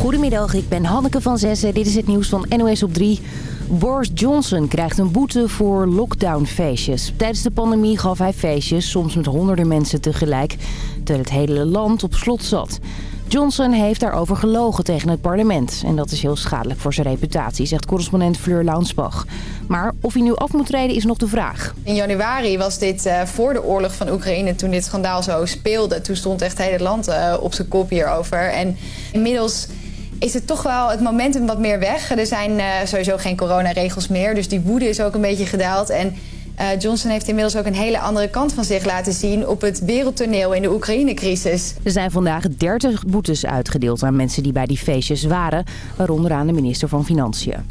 Goedemiddag, ik ben Hanneke van Zessen. Dit is het nieuws van NOS op 3. Boris Johnson krijgt een boete voor lockdownfeestjes. Tijdens de pandemie gaf hij feestjes, soms met honderden mensen tegelijk... terwijl het hele land op slot zat. Johnson heeft daarover gelogen tegen het parlement. En dat is heel schadelijk voor zijn reputatie, zegt correspondent Fleur Launsbach. Maar of hij nu af moet treden is nog de vraag. In januari was dit uh, voor de oorlog van Oekraïne, toen dit schandaal zo speelde. Toen stond echt het hele land uh, op zijn kop hierover. En inmiddels is het toch wel het momentum wat meer weg. Er zijn uh, sowieso geen coronaregels meer, dus die woede is ook een beetje gedaald. En uh, Johnson heeft inmiddels ook een hele andere kant van zich laten zien... op het wereldtoneel in de Oekraïne-crisis. Er zijn vandaag 30 boetes uitgedeeld aan mensen die bij die feestjes waren... waaronder aan de minister van Financiën.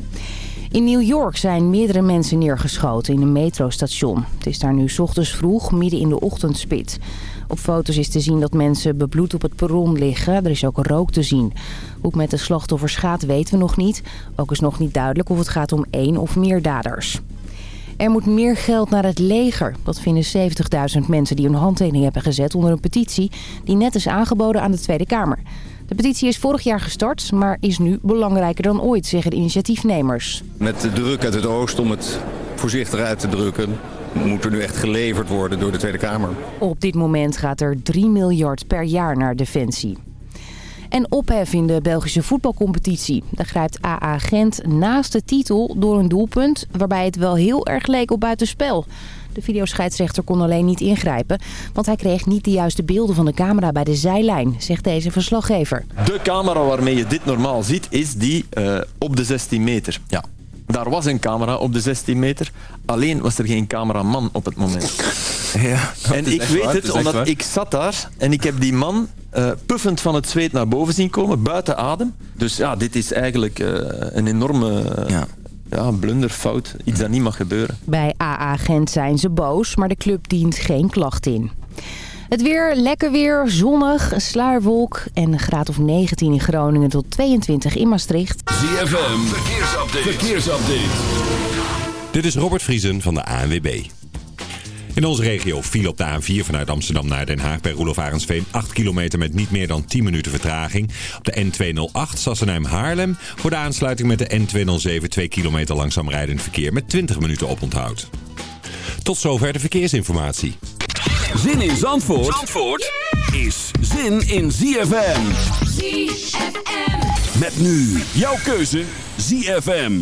In New York zijn meerdere mensen neergeschoten in een metrostation. Het is daar nu ochtends vroeg, midden in de ochtendspit. Op foto's is te zien dat mensen bebloed op het perron liggen. Er is ook rook te zien. Hoe het met de slachtoffers gaat weten we nog niet. Ook is nog niet duidelijk of het gaat om één of meer daders. Er moet meer geld naar het leger. Dat vinden 70.000 mensen die hun handtekening hebben gezet onder een petitie... die net is aangeboden aan de Tweede Kamer. De petitie is vorig jaar gestart, maar is nu belangrijker dan ooit, zeggen de initiatiefnemers. Met de druk uit het oosten, om het voorzichtig uit te drukken, moet er nu echt geleverd worden door de Tweede Kamer. Op dit moment gaat er 3 miljard per jaar naar Defensie. En ophef in de Belgische voetbalcompetitie. Daar grijpt AA Gent naast de titel door een doelpunt... waarbij het wel heel erg leek op buitenspel. De videoscheidsrechter kon alleen niet ingrijpen... want hij kreeg niet de juiste beelden van de camera bij de zijlijn... zegt deze verslaggever. De camera waarmee je dit normaal ziet is die uh, op de 16 meter. Ja, daar was een camera op de 16 meter. Alleen was er geen cameraman op het moment. Ja, en ik weet het, omdat waar. ik zat daar en ik heb die man uh, puffend van het zweet naar boven zien komen, buiten adem. Dus ja, dit is eigenlijk uh, een enorme... Uh, ja. Ja, blunderfout. Iets dat niet mag gebeuren. Bij AA Gent zijn ze boos, maar de club dient geen klacht in. Het weer, lekker weer, zonnig, sluierwolk en een graad of 19 in Groningen tot 22 in Maastricht. ZFM, verkeersupdate. verkeersupdate. Dit is Robert Vriesen van de ANWB. In onze regio viel op de A4 vanuit Amsterdam naar Den Haag bij Roelof Arendsveen 8 kilometer met niet meer dan 10 minuten vertraging. Op de N208 Sassenheim-Haarlem voor de aansluiting met de N207 2 kilometer langzaam rijdend verkeer met 20 minuten oponthoud. Tot zover de verkeersinformatie. Zin in Zandvoort, Zandvoort is zin in ZFM. ZFM. Met nu jouw keuze ZFM.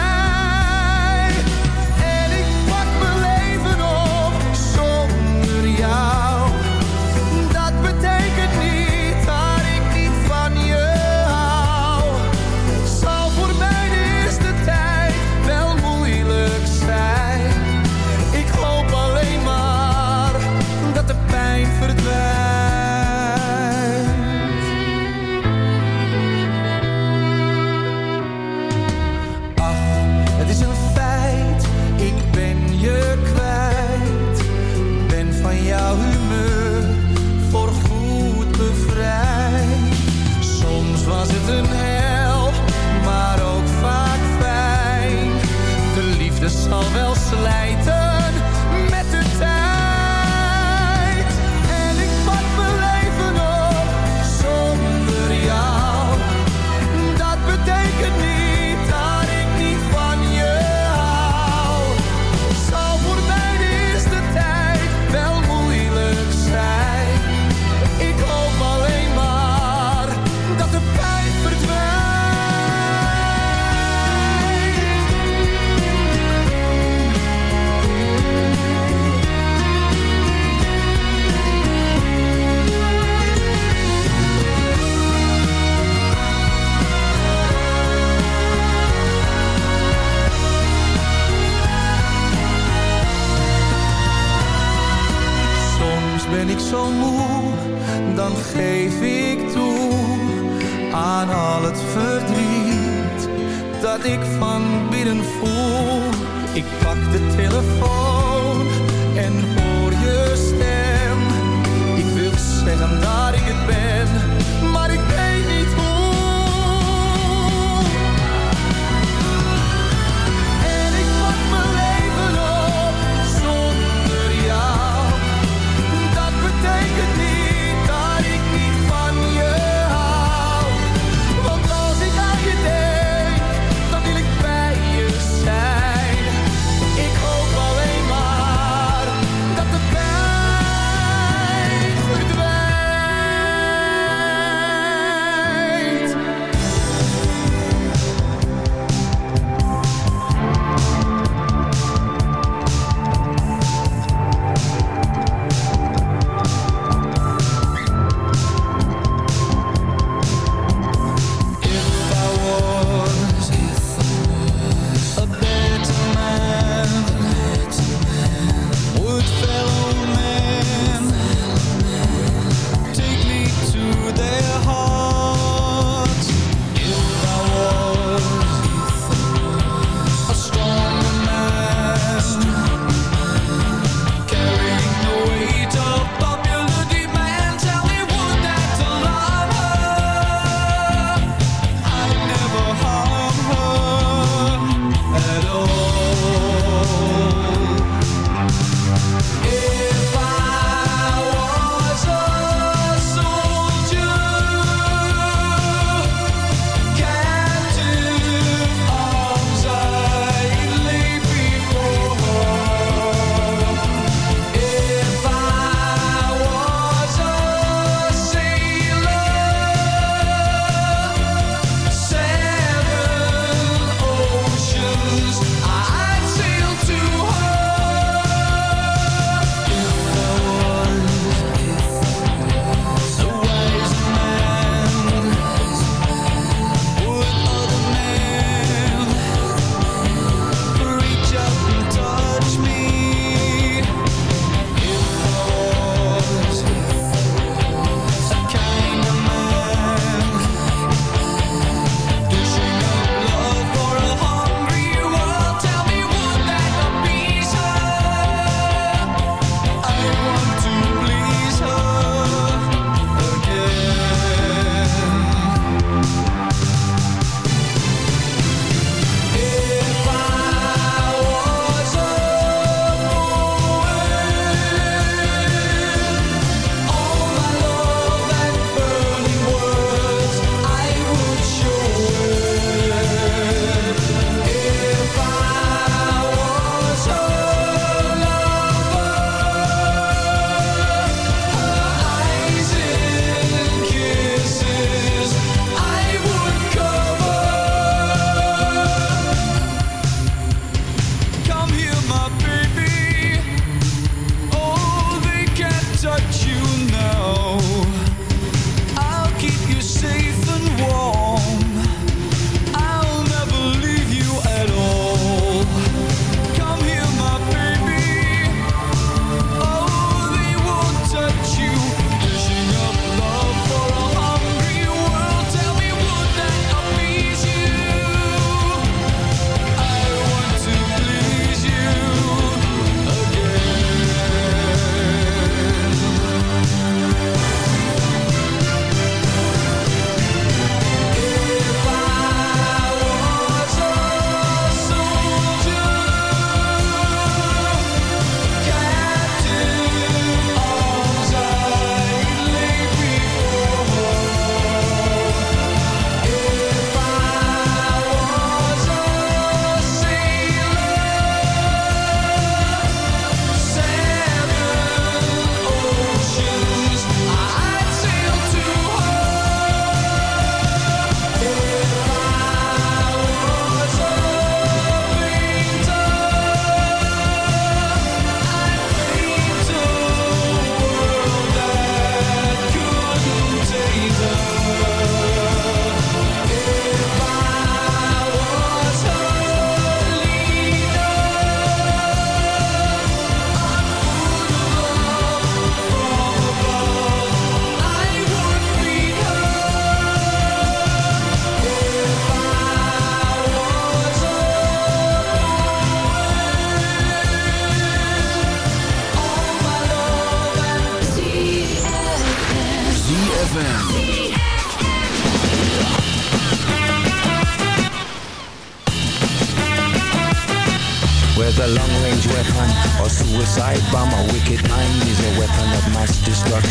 geef ik toe aan al het verdriet dat ik van binnen voel. Ik pak de telefoon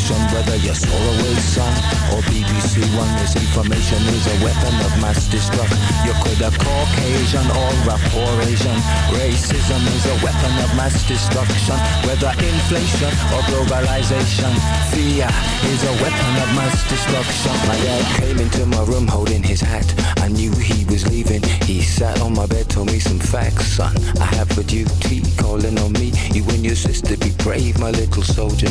destruction. Whether you're Solarway Sun or BBC One, misinformation is a weapon of mass destruction. You could have Caucasian or rapport Asian. Racism is a weapon of mass destruction. Whether inflation or globalization, fear is a weapon of mass destruction. My dad came into my room holding his hat. I knew he was leaving. He sat on my bed, told me some facts, son. I have a duty calling on me. You and your sister be brave, my little soldier.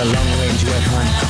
Whether long-range weapon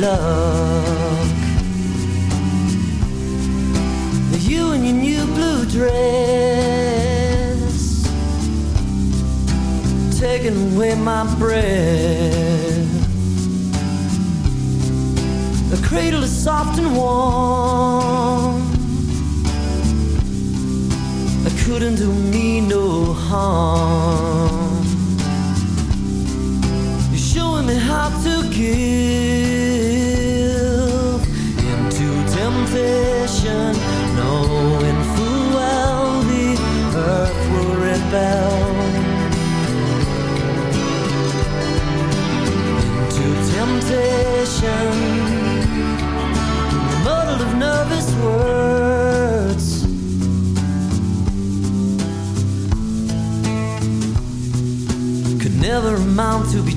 love.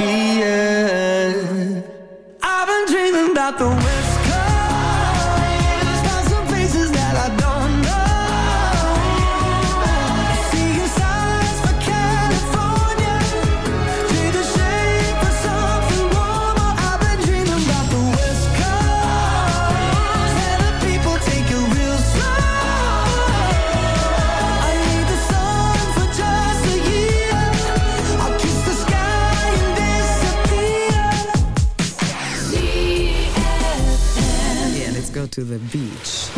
yeah. I've been dreaming about the west. the beach.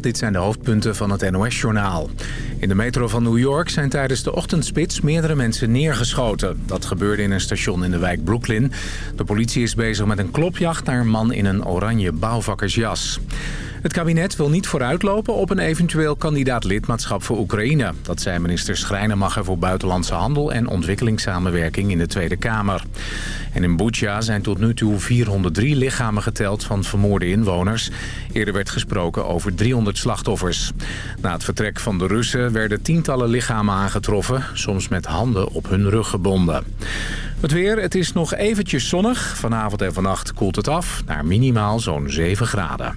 Dit zijn de hoofdpunten van het NOS-journaal. In de metro van New York zijn tijdens de ochtendspits meerdere mensen neergeschoten. Dat gebeurde in een station in de wijk Brooklyn. De politie is bezig met een klopjacht naar een man in een oranje bouwvakkersjas. Het kabinet wil niet vooruitlopen op een eventueel kandidaat-lidmaatschap voor Oekraïne. Dat zei minister Schrijnemacher voor Buitenlandse Handel en Ontwikkelingssamenwerking in de Tweede Kamer. En in Butsja zijn tot nu toe 403 lichamen geteld van vermoorde inwoners. Eerder werd gesproken over 300 slachtoffers. Na het vertrek van de Russen werden tientallen lichamen aangetroffen, soms met handen op hun rug gebonden. Het weer, het is nog eventjes zonnig. Vanavond en vannacht koelt het af naar minimaal zo'n 7 graden.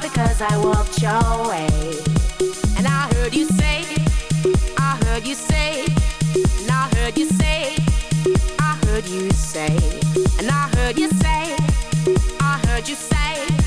because I walked your way. And I heard you say, I heard you say, and I heard you say, I heard you say, and I heard you say, I heard you say.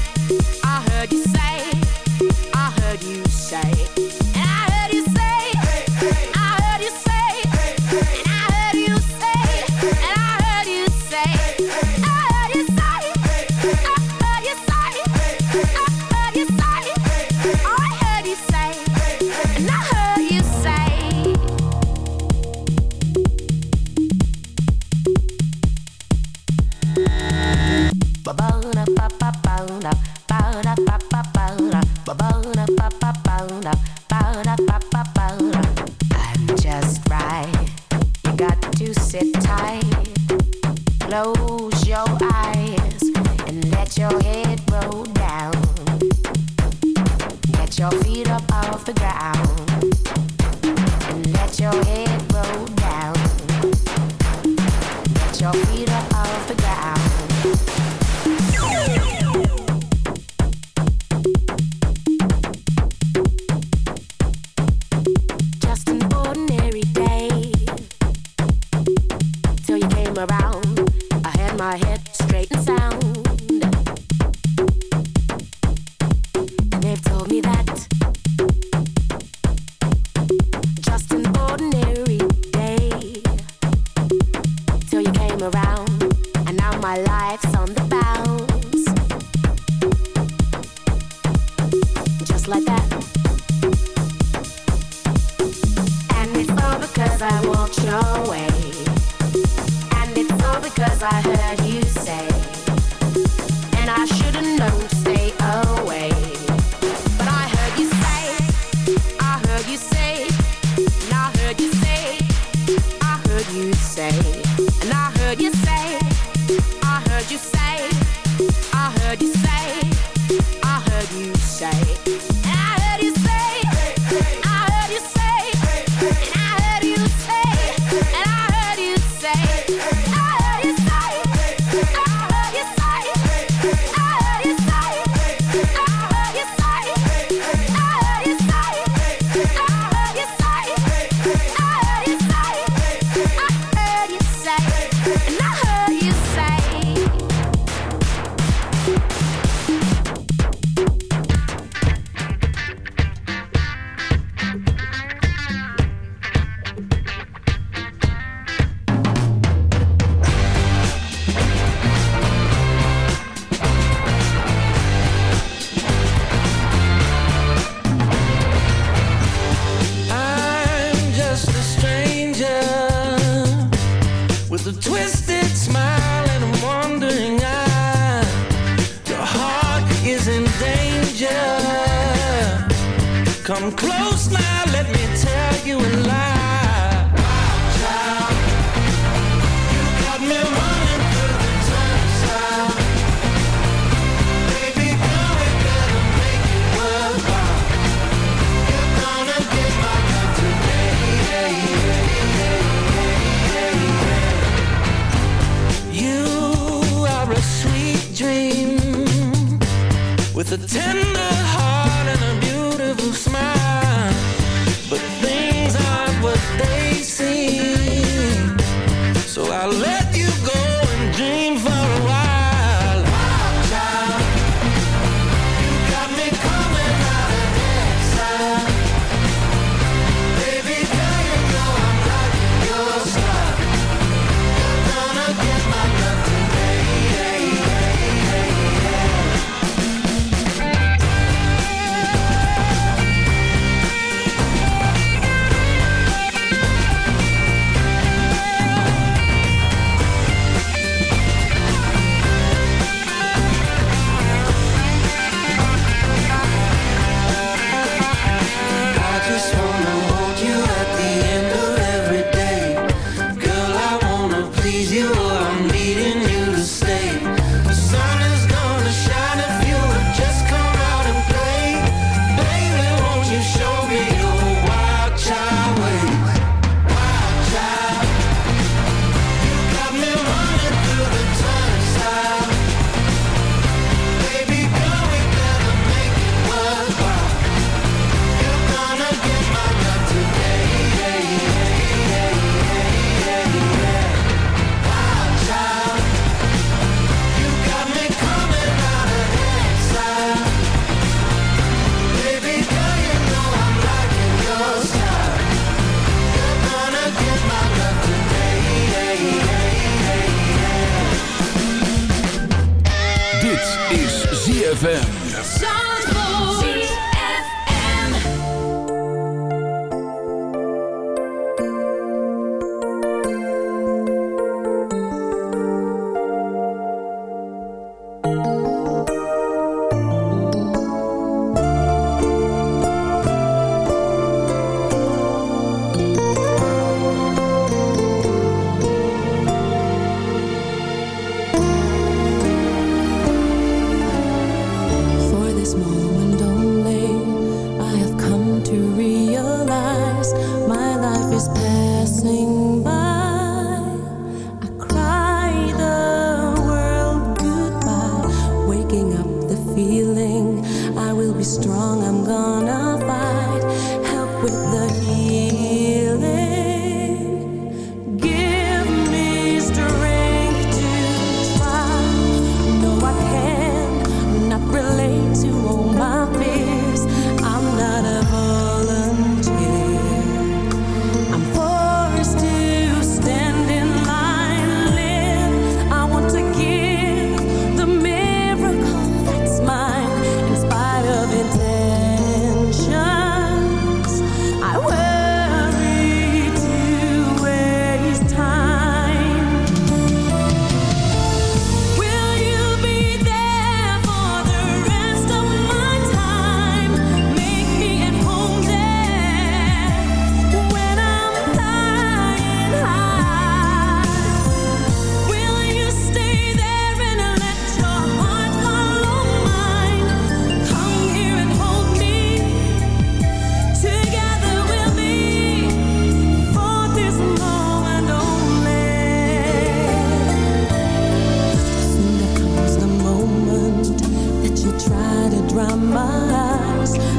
I let.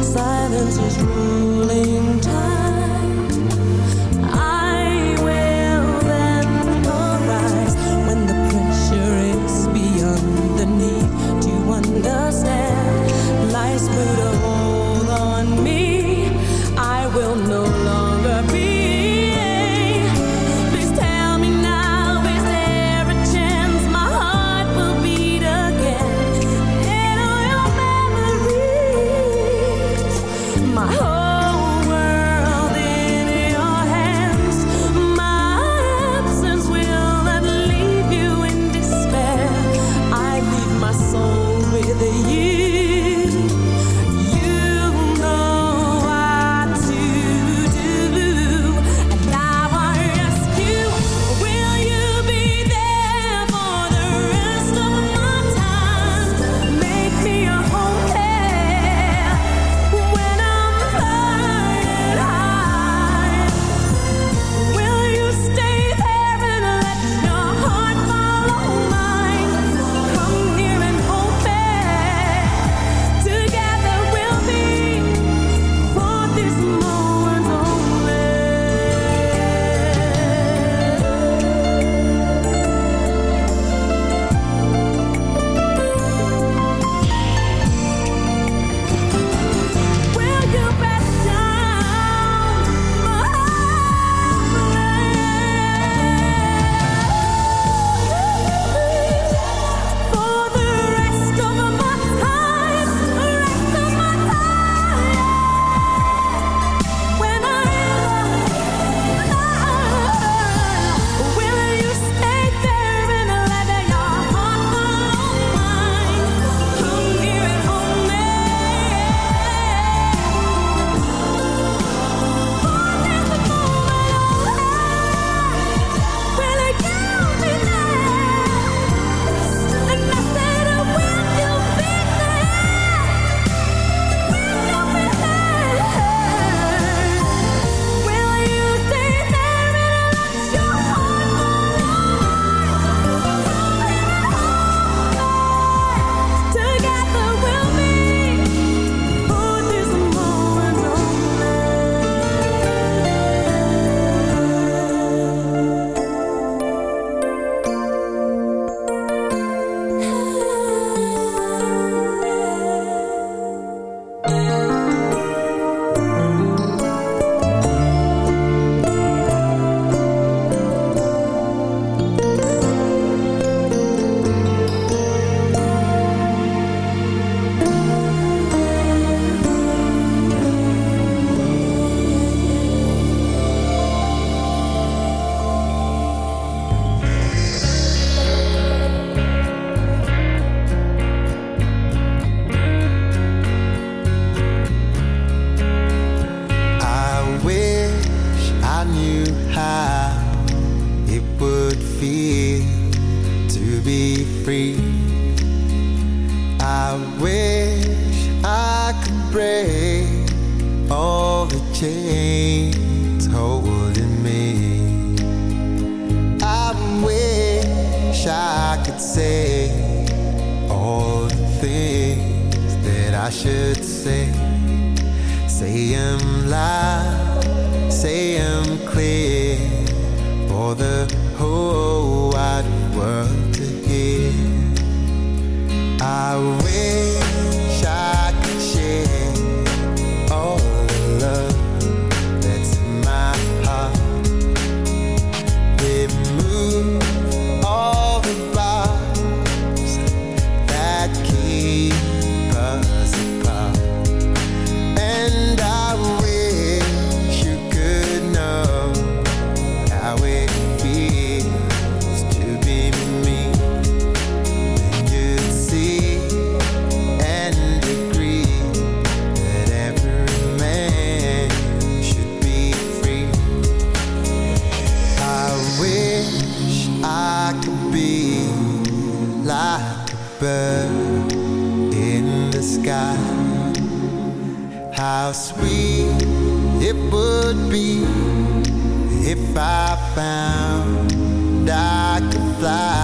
Silence is ruling time. say Say them loud, say them clear For the whole wide world to hear. I wish it would be if I found I could fly.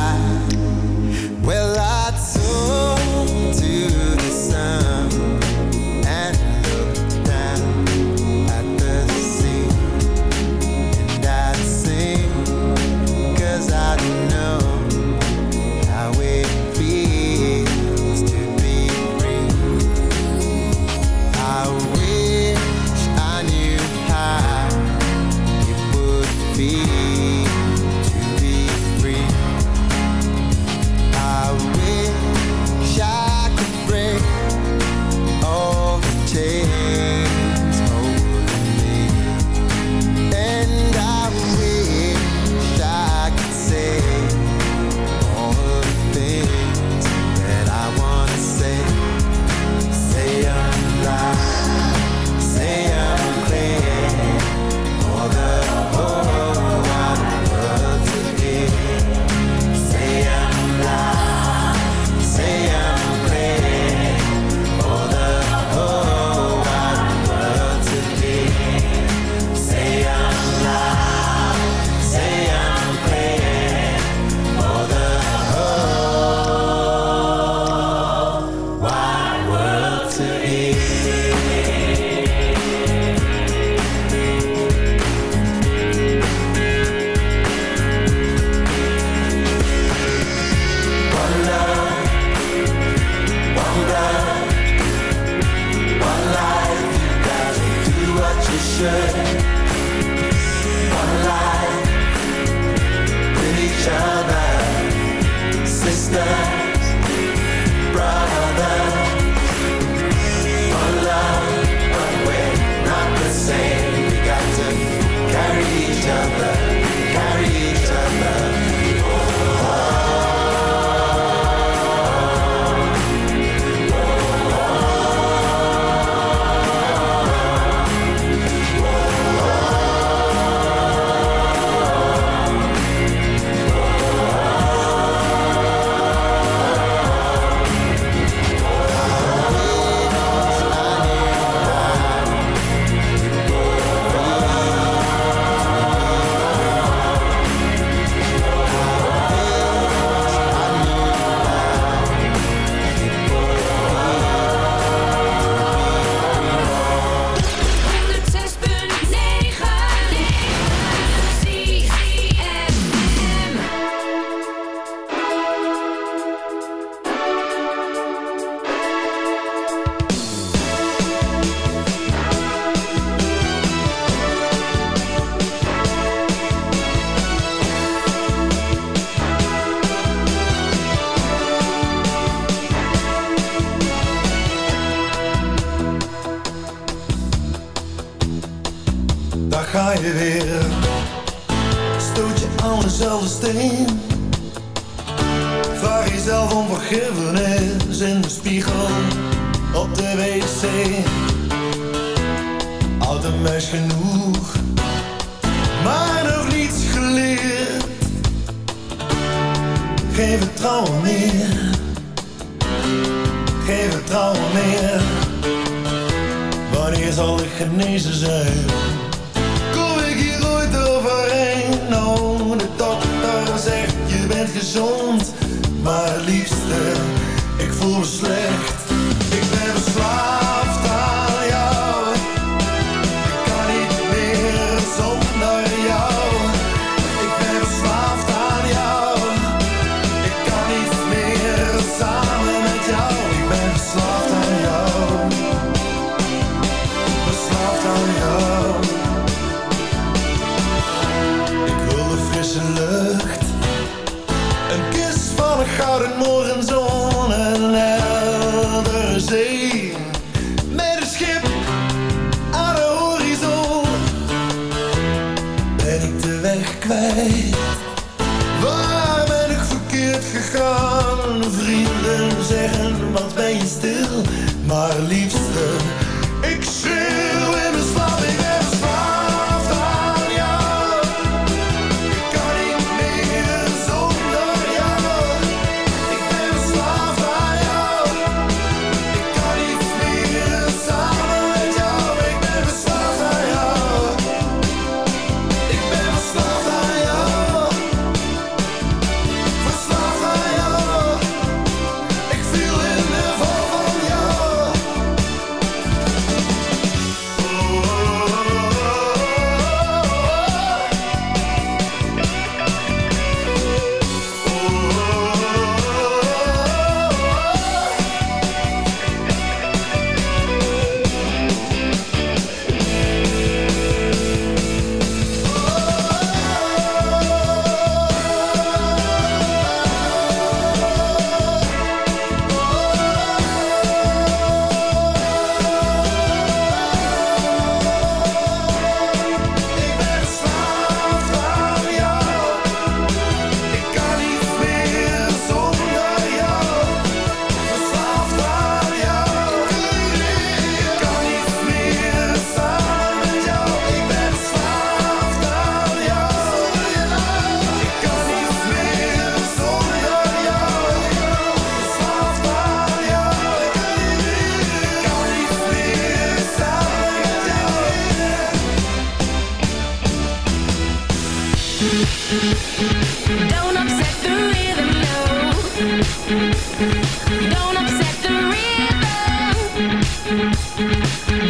Still, my liefste.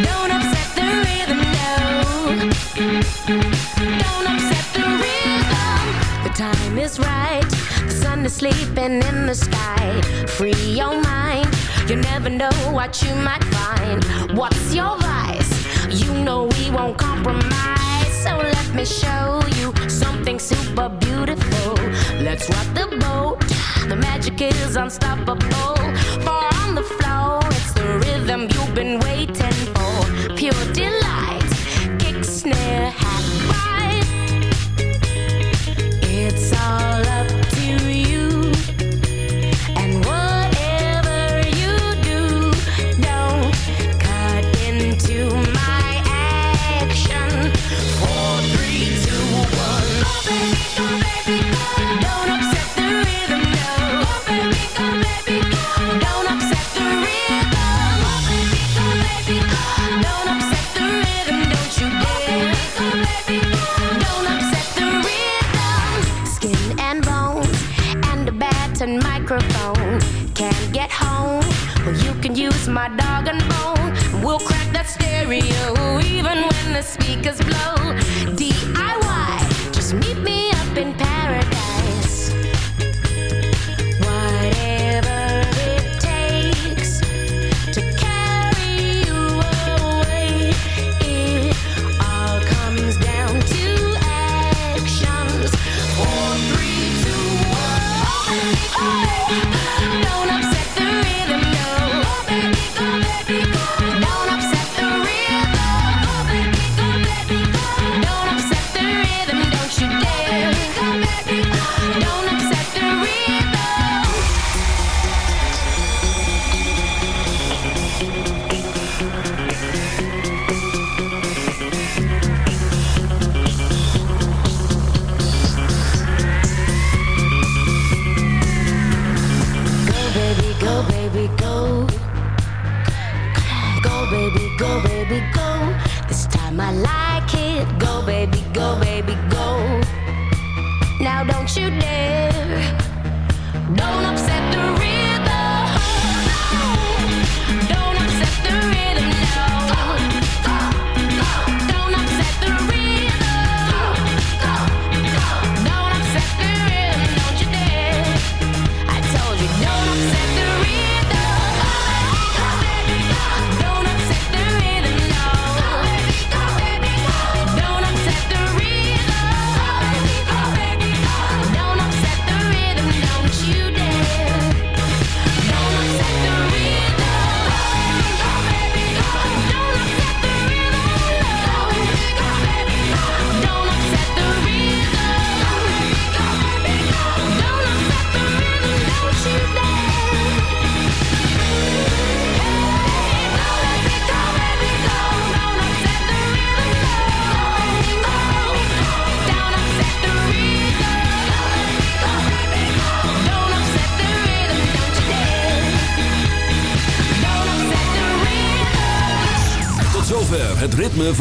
don't upset the rhythm now the time is right. Cause i'm the sleeping in the sky. Free your mind. You never know what you might find. What's your vice? You know we won't compromise. So let me show you Something super beautiful. Let's rock the boat. The magic is unstoppable. For on the rhythm you've been waiting for. Pure delight, kick, snare,